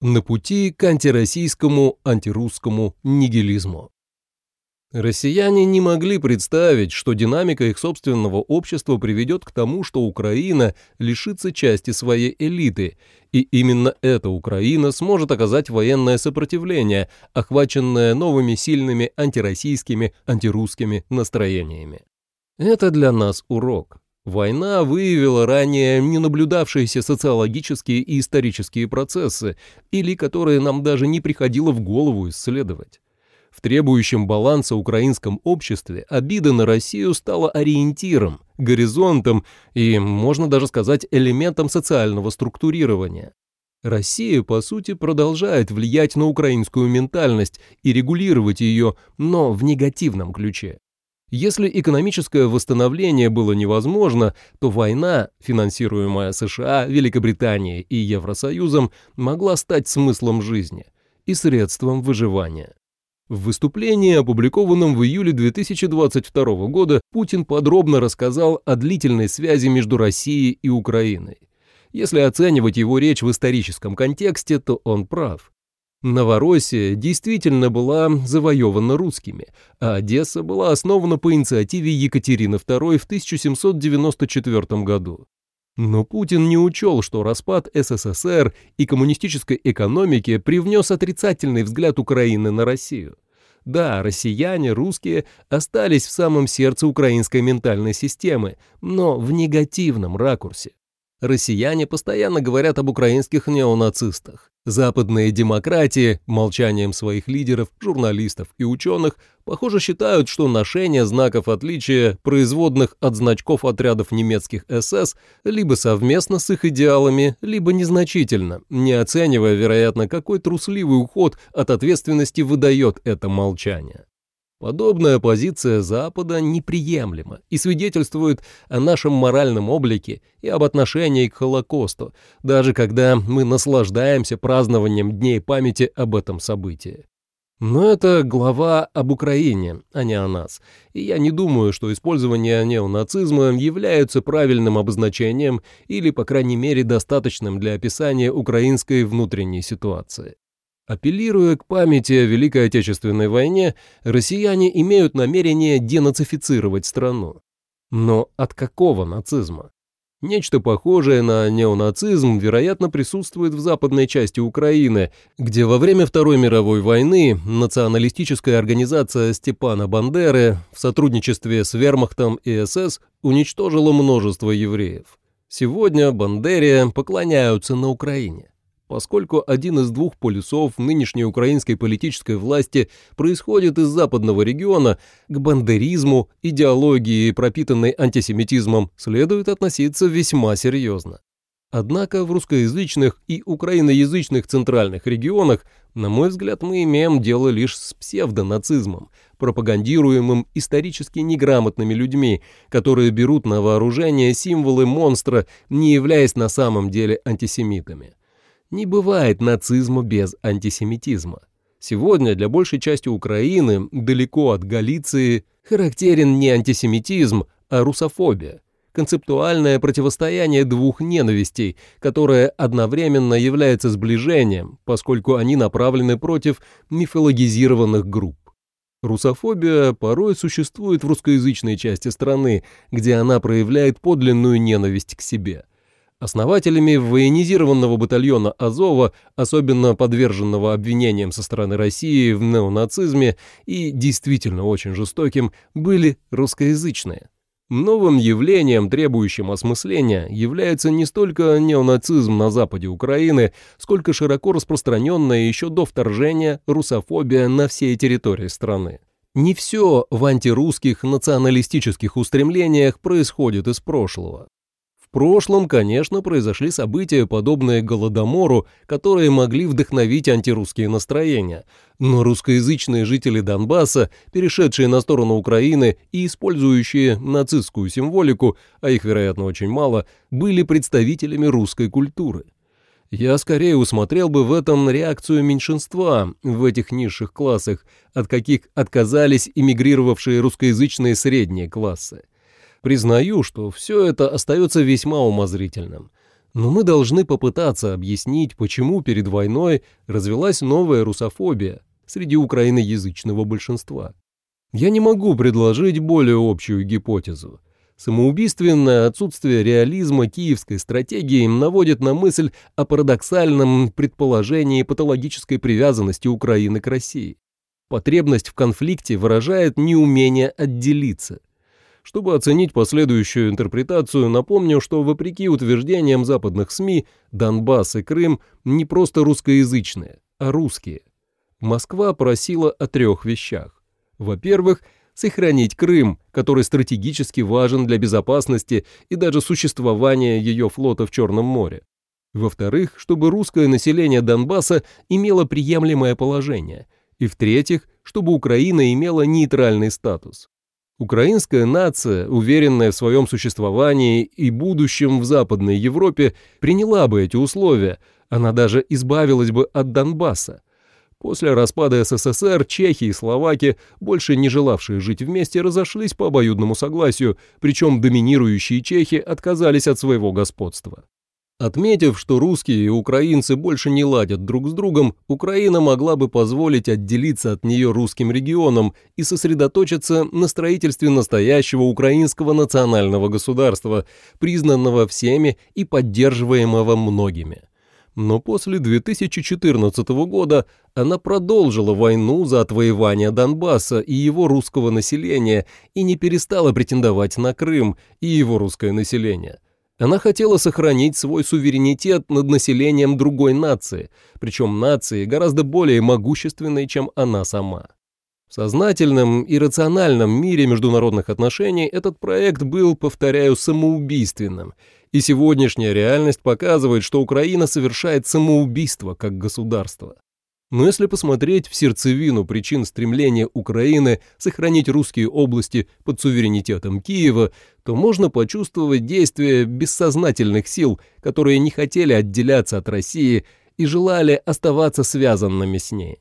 на пути к антироссийскому, антирусскому нигилизму. Россияне не могли представить, что динамика их собственного общества приведет к тому, что Украина лишится части своей элиты, и именно эта Украина сможет оказать военное сопротивление, охваченное новыми сильными антироссийскими, антирусскими настроениями. Это для нас урок. Война выявила ранее не наблюдавшиеся социологические и исторические процессы, или которые нам даже не приходило в голову исследовать. В требующем баланса украинском обществе обида на Россию стала ориентиром, горизонтом и, можно даже сказать, элементом социального структурирования. Россия, по сути, продолжает влиять на украинскую ментальность и регулировать ее, но в негативном ключе. Если экономическое восстановление было невозможно, то война, финансируемая США, Великобританией и Евросоюзом, могла стать смыслом жизни и средством выживания. В выступлении, опубликованном в июле 2022 года, Путин подробно рассказал о длительной связи между Россией и Украиной. Если оценивать его речь в историческом контексте, то он прав. Новороссия действительно была завоевана русскими, а Одесса была основана по инициативе Екатерины II в 1794 году. Но Путин не учел, что распад СССР и коммунистической экономики привнес отрицательный взгляд Украины на Россию. Да, россияне, русские, остались в самом сердце украинской ментальной системы, но в негативном ракурсе. Россияне постоянно говорят об украинских неонацистах. Западные демократии, молчанием своих лидеров, журналистов и ученых, похоже считают, что ношение знаков отличия, производных от значков отрядов немецких СС, либо совместно с их идеалами, либо незначительно, не оценивая, вероятно, какой трусливый уход от ответственности выдает это молчание. Подобная позиция Запада неприемлема и свидетельствует о нашем моральном облике и об отношении к Холокосту, даже когда мы наслаждаемся празднованием Дней памяти об этом событии. Но это глава об Украине, а не о нас, и я не думаю, что использование неонацизма является правильным обозначением или, по крайней мере, достаточным для описания украинской внутренней ситуации. Апеллируя к памяти о Великой Отечественной войне, россияне имеют намерение денацифицировать страну. Но от какого нацизма? Нечто похожее на неонацизм, вероятно, присутствует в западной части Украины, где во время Второй мировой войны националистическая организация Степана Бандеры в сотрудничестве с Вермахтом и СС уничтожила множество евреев. Сегодня Бандере поклоняются на Украине поскольку один из двух полюсов нынешней украинской политической власти происходит из западного региона, к бандеризму, идеологии, пропитанной антисемитизмом, следует относиться весьма серьезно. Однако в русскоязычных и украиноязычных центральных регионах, на мой взгляд, мы имеем дело лишь с псевдонацизмом, пропагандируемым исторически неграмотными людьми, которые берут на вооружение символы монстра, не являясь на самом деле антисемитами. Не бывает нацизма без антисемитизма. Сегодня для большей части Украины, далеко от Галиции, характерен не антисемитизм, а русофобия. Концептуальное противостояние двух ненавистей, которое одновременно является сближением, поскольку они направлены против мифологизированных групп. Русофобия порой существует в русскоязычной части страны, где она проявляет подлинную ненависть к себе – Основателями военизированного батальона Азова, особенно подверженного обвинениям со стороны России в неонацизме и действительно очень жестоким, были русскоязычные. Новым явлением, требующим осмысления, является не столько неонацизм на западе Украины, сколько широко распространенная еще до вторжения русофобия на всей территории страны. Не все в антирусских националистических устремлениях происходит из прошлого прошлом, конечно, произошли события, подобные Голодомору, которые могли вдохновить антирусские настроения, но русскоязычные жители Донбасса, перешедшие на сторону Украины и использующие нацистскую символику, а их, вероятно, очень мало, были представителями русской культуры. Я скорее усмотрел бы в этом реакцию меньшинства в этих низших классах, от каких отказались эмигрировавшие русскоязычные средние классы. Признаю, что все это остается весьма умозрительным. Но мы должны попытаться объяснить, почему перед войной развелась новая русофобия среди украиноязычного большинства. Я не могу предложить более общую гипотезу. Самоубийственное отсутствие реализма киевской стратегии наводит на мысль о парадоксальном предположении патологической привязанности Украины к России. Потребность в конфликте выражает неумение отделиться. Чтобы оценить последующую интерпретацию, напомню, что вопреки утверждениям западных СМИ, Донбасс и Крым не просто русскоязычные, а русские. Москва просила о трех вещах. Во-первых, сохранить Крым, который стратегически важен для безопасности и даже существования ее флота в Черном море. Во-вторых, чтобы русское население Донбасса имело приемлемое положение. И в-третьих, чтобы Украина имела нейтральный статус. Украинская нация, уверенная в своем существовании и будущем в Западной Европе, приняла бы эти условия, она даже избавилась бы от Донбасса. После распада СССР чехи и словаки, больше не желавшие жить вместе, разошлись по обоюдному согласию, причем доминирующие чехи отказались от своего господства. Отметив, что русские и украинцы больше не ладят друг с другом, Украина могла бы позволить отделиться от нее русским регионам и сосредоточиться на строительстве настоящего украинского национального государства, признанного всеми и поддерживаемого многими но после 2014 года она продолжила войну за отвоевание Донбасса и его русского населения и не перестала претендовать на Крым и его русское население. Она хотела сохранить свой суверенитет над населением другой нации, причем нации гораздо более могущественной, чем она сама. В сознательном и рациональном мире международных отношений этот проект был, повторяю, самоубийственным – и сегодняшняя реальность показывает, что Украина совершает самоубийство как государство. Но если посмотреть в сердцевину причин стремления Украины сохранить русские области под суверенитетом Киева, то можно почувствовать действие бессознательных сил, которые не хотели отделяться от России и желали оставаться связанными с ней.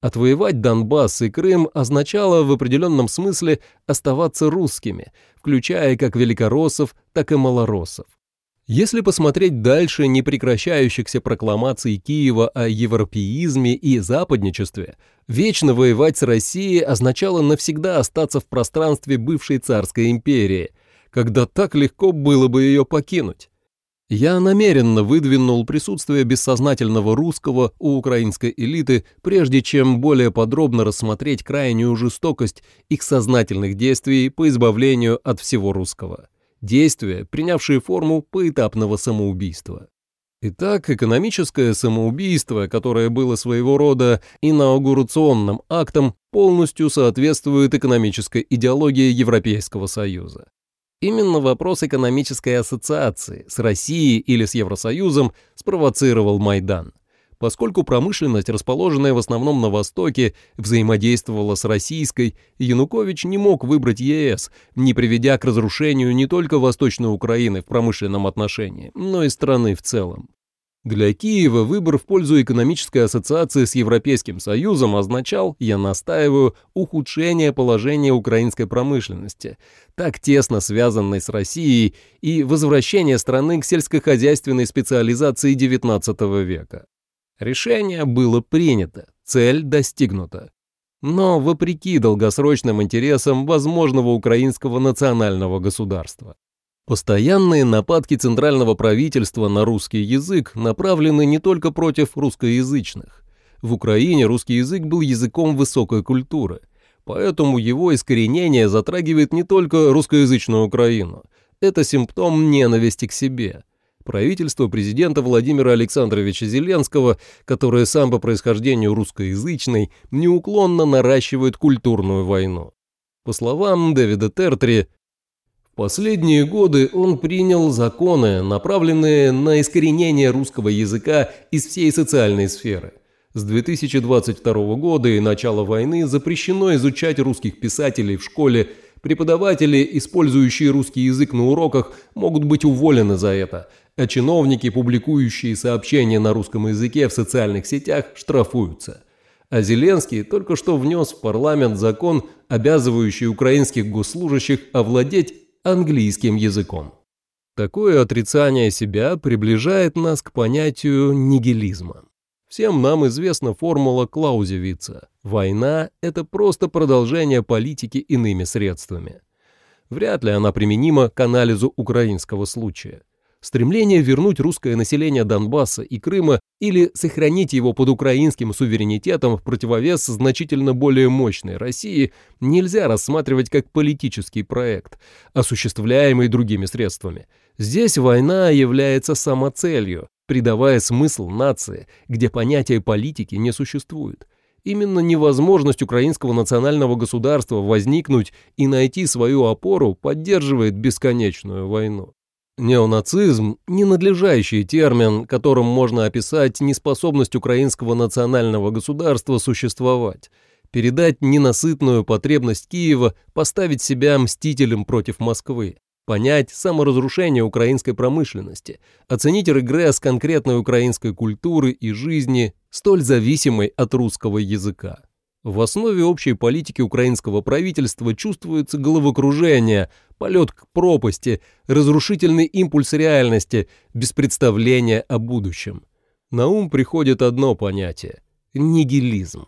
Отвоевать Донбасс и Крым означало в определенном смысле оставаться русскими, включая как великороссов, так и малороссов. Если посмотреть дальше непрекращающихся прокламаций Киева о европеизме и западничестве, вечно воевать с Россией означало навсегда остаться в пространстве бывшей царской империи, когда так легко было бы ее покинуть. Я намеренно выдвинул присутствие бессознательного русского у украинской элиты, прежде чем более подробно рассмотреть крайнюю жестокость их сознательных действий по избавлению от всего русского действия, принявшие форму поэтапного самоубийства. Итак, экономическое самоубийство, которое было своего рода инаугурационным актом, полностью соответствует экономической идеологии Европейского Союза. Именно вопрос экономической ассоциации с Россией или с Евросоюзом спровоцировал Майдан поскольку промышленность, расположенная в основном на Востоке, взаимодействовала с российской, Янукович не мог выбрать ЕС, не приведя к разрушению не только Восточной Украины в промышленном отношении, но и страны в целом. Для Киева выбор в пользу экономической ассоциации с Европейским Союзом означал, я настаиваю, ухудшение положения украинской промышленности, так тесно связанной с Россией, и возвращение страны к сельскохозяйственной специализации XIX века. Решение было принято, цель достигнута. Но вопреки долгосрочным интересам возможного украинского национального государства. Постоянные нападки центрального правительства на русский язык направлены не только против русскоязычных. В Украине русский язык был языком высокой культуры, поэтому его искоренение затрагивает не только русскоязычную Украину. Это симптом ненависти к себе – Правительство президента Владимира Александровича Зеленского, которое сам по происхождению русскоязычный, неуклонно наращивает культурную войну. По словам Дэвида Тертри, в последние годы он принял законы, направленные на искоренение русского языка из всей социальной сферы. С 2022 года и начала войны запрещено изучать русских писателей в школе Преподаватели, использующие русский язык на уроках, могут быть уволены за это, а чиновники, публикующие сообщения на русском языке в социальных сетях, штрафуются. А Зеленский только что внес в парламент закон, обязывающий украинских госслужащих овладеть английским языком. Такое отрицание себя приближает нас к понятию нигилизма. Всем нам известна формула Клаузевица. Война – это просто продолжение политики иными средствами. Вряд ли она применима к анализу украинского случая. Стремление вернуть русское население Донбасса и Крыма или сохранить его под украинским суверенитетом в противовес значительно более мощной России нельзя рассматривать как политический проект, осуществляемый другими средствами. Здесь война является самоцелью, придавая смысл нации, где понятия политики не существует. Именно невозможность украинского национального государства возникнуть и найти свою опору поддерживает бесконечную войну. Неонацизм – ненадлежащий термин, которым можно описать неспособность украинского национального государства существовать, передать ненасытную потребность Киева поставить себя мстителем против Москвы, понять саморазрушение украинской промышленности, оценить регресс конкретной украинской культуры и жизни, столь зависимой от русского языка. В основе общей политики украинского правительства чувствуется головокружение, полет к пропасти, разрушительный импульс реальности, без представления о будущем. На ум приходит одно понятие – нигилизм.